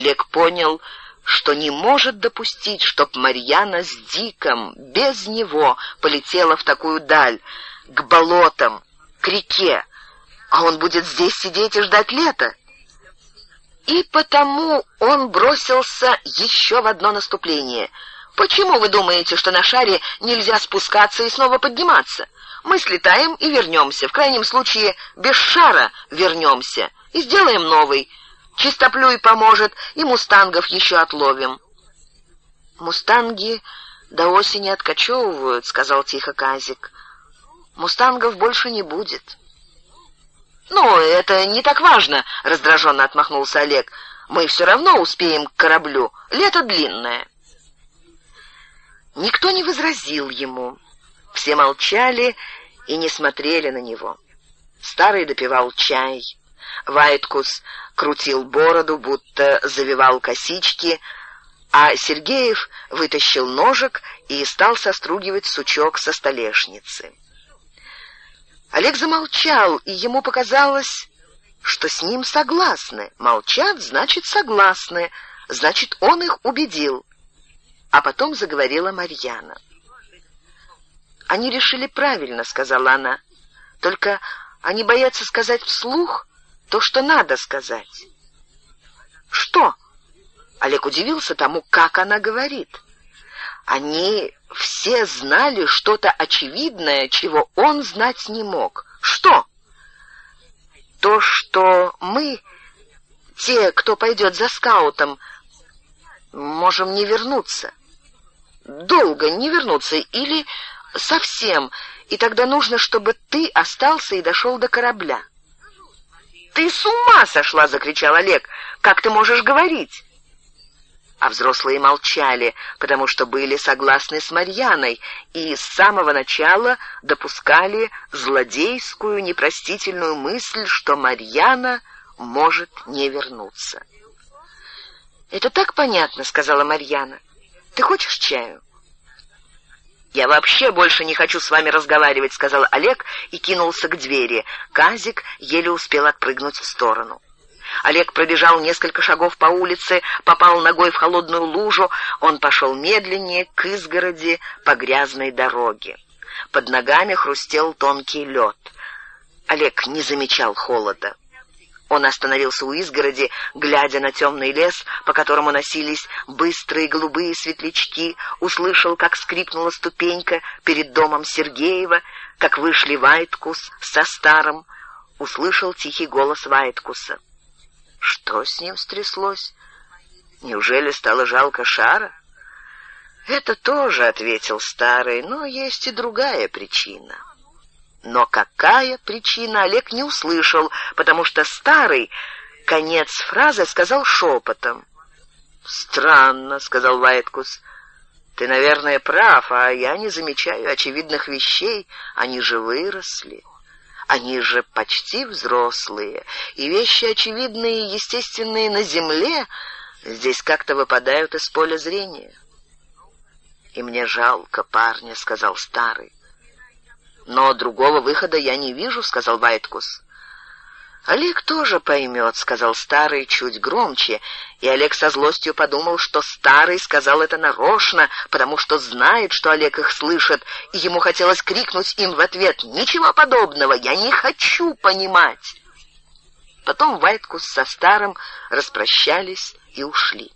Олег понял, что не может допустить, чтоб Марьяна с Диком без него полетела в такую даль, к болотам, к реке, а он будет здесь сидеть и ждать лета. И потому он бросился еще в одно наступление. Почему вы думаете, что на шаре нельзя спускаться и снова подниматься? Мы слетаем и вернемся, в крайнем случае без шара вернемся и сделаем новый. Чистоплюй поможет, и мустангов еще отловим. Мустанги до осени откачевывают, сказал тихо Казик. Мустангов больше не будет. «Ну, это не так важно», — раздраженно отмахнулся Олег. «Мы все равно успеем к кораблю. Лето длинное». Никто не возразил ему. Все молчали и не смотрели на него. Старый допивал чай. Вайткус крутил бороду, будто завивал косички, а Сергеев вытащил ножик и стал состругивать сучок со столешницы. Олег замолчал, и ему показалось, что с ним согласны. Молчат, значит, согласны, значит, он их убедил. А потом заговорила Марьяна. «Они решили правильно», — сказала она. «Только они боятся сказать вслух то, что надо сказать». «Что?» Олег удивился тому, как она говорит. Они все знали что-то очевидное, чего он знать не мог. Что? То, что мы, те, кто пойдет за скаутом, можем не вернуться. Долго не вернуться или совсем, и тогда нужно, чтобы ты остался и дошел до корабля. «Ты с ума сошла!» — закричал Олег. «Как ты можешь говорить?» а взрослые молчали, потому что были согласны с Марьяной и с самого начала допускали злодейскую непростительную мысль, что Марьяна может не вернуться. «Это так понятно», — сказала Марьяна. «Ты хочешь чаю?» «Я вообще больше не хочу с вами разговаривать», — сказал Олег и кинулся к двери. Казик еле успел отпрыгнуть в сторону. Олег пробежал несколько шагов по улице, попал ногой в холодную лужу. Он пошел медленнее к изгороди по грязной дороге. Под ногами хрустел тонкий лед. Олег не замечал холода. Он остановился у изгороди, глядя на темный лес, по которому носились быстрые голубые светлячки, услышал, как скрипнула ступенька перед домом Сергеева, как вышли Вайткус со старым, услышал тихий голос Вайткуса. Что с ним стряслось? Неужели стало жалко шара? Это тоже, ответил старый, но есть и другая причина. Но какая причина, Олег не услышал, потому что старый конец фразы сказал шепотом. «Странно», — сказал Вайткус. «Ты, наверное, прав, а я не замечаю очевидных вещей. Они же выросли». Они же почти взрослые, и вещи очевидные и естественные на земле здесь как-то выпадают из поля зрения. «И мне жалко парня», — сказал старый. «Но другого выхода я не вижу», — сказал Вайткус. «Олег тоже поймет», — сказал старый чуть громче, и Олег со злостью подумал, что старый сказал это нарочно, потому что знает, что Олег их слышит, и ему хотелось крикнуть им в ответ «Ничего подобного, я не хочу понимать». Потом Вайткус со старым распрощались и ушли.